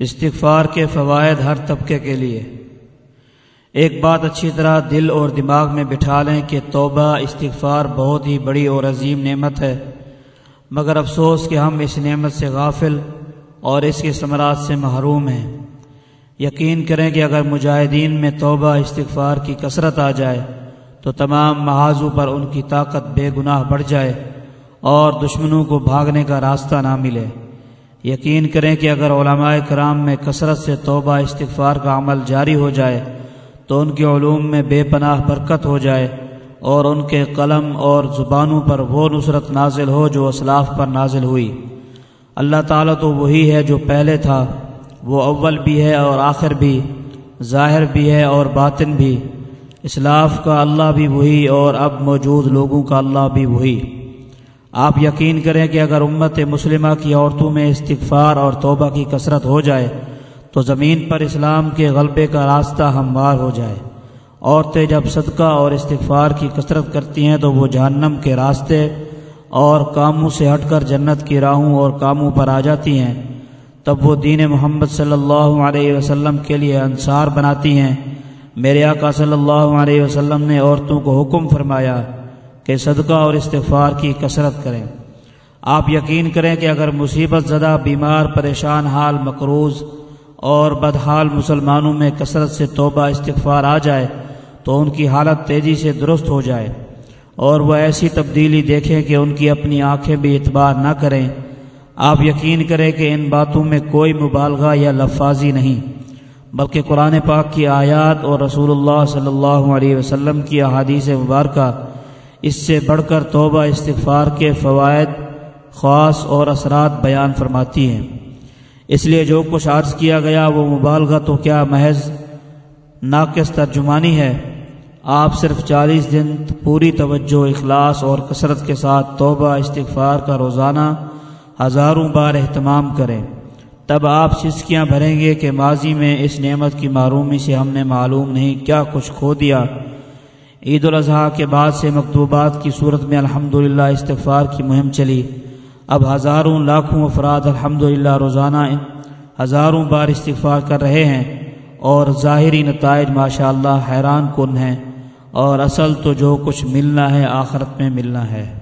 استغفار کے فوائد ہر طبقے کے لیے۔ ایک بات اچھی طرح دل اور دماغ میں بٹھا لیں کہ توبہ، استغفار بہت ہی بڑی اور عظیم نعمت ہے۔ مگر افسوس کہ ہم اس نعمت سے غافل اور اس کے ثمرات سے محروم ہیں۔ یقین کریں کہ اگر مجاہدین میں توبہ، استغفار کی کثرت آ جائے تو تمام محاذوں پر ان کی طاقت بے گناہ بڑھ جائے اور دشمنوں کو بھاگنے کا راستہ نہ ملے۔ یقین کریں کہ اگر علماء کرام میں کثرت سے توبہ استغفار کا عمل جاری ہو جائے، تو ان کے علوم میں بے پناہ برکت ہو جائے اور ان کے قلم اور زبانوں پر وہ نصرت نازل ہو جو اسلاف پر نازل ہوئی۔ اللہ تعالیٰ تو وہی ہے جو پہلے تھا، وہ اول بھی ہے اور آخر بھی، ظاہر بھی ہے اور باطن بھی۔ اسلاف کا اللہ بھی وہی اور اب موجود لوگوں کا اللہ بھی وہی۔ آپ یقین کریں کہ اگر امت مسلمہ کی عورتوں میں استغفار اور توبہ کی کثرت ہو جائے، تو زمین پر اسلام کے غلبے کا راستہ ہموار ہو جائے۔ عورتیں جب صدقہ اور استغفار کی کثرت کرتی ہیں، تو وہ جہنم کے راستے اور کاموں سے ہٹ کر جنت کی راہوں اور کاموں پر آ جاتی ہیں۔ تب وہ دین محمد صلی اللہ علیہ وسلم کے لیے انصار بناتی ہیں۔ میرے آقا صلی اللہ علیہ وسلم نے عورتوں کو حکم فرمایا کہ صدقہ اور استغفار کی کثرت کریں۔ آپ یقین کریں کہ اگر مصیبت زدہ، بیمار، پریشان حال، مقروض اور بدحال مسلمانوں میں کثرت سے توبہ، استغفار آ جائے، تو ان کی حالت تیزی سے درست ہو جائے۔ اور وہ ایسی تبدیلی دیکھیں کہ ان کی اپنی آنکھیں بھی اعتبار نہ کریں۔ آپ یقین کریں کہ ان باتوں میں کوئی مبالغہ یا لفاظی نہیں، بلکہ قرآن پاک کی آیات اور رسول اللہ صلی اللہ علیہ وسلم کی احادیث مبارکہ اس سے بڑھ کر توبہ استغفار کے فوائد خاص اور اثرات بیان فرماتی ہیں۔ اس لیے جو کچھ عرض کیا گیا وہ مبالغہ تو کیا محض ناقص ترجمانی ہے۔ آپ صرف چالیس دن پوری توجہ، اخلاص اور کثرت کے ساتھ توبہ، استغفار کا روزانہ ہزاروں بار اہتمام کریں۔ تب آپ سسکیاں بھریں گے کہ ماضی میں اس نعمت کی معرومی سے ہم نے معلوم نہیں کیا کچھ کھو دیا۔ عید الاضحیٰ کے بعد سے مکتوبات کی صورت میں الحمد استغفار کی مہم چلی۔ اب ہزاروں لاکھوں افراد الحمد روزانہ ہزاروں بار استغفار کر رہے ہیں اور ظاہری نتائج ماشاء اللہ حیران کن ہیں اور اصل تو جو کچھ ملنا ہے آخرت میں ملنا ہے۔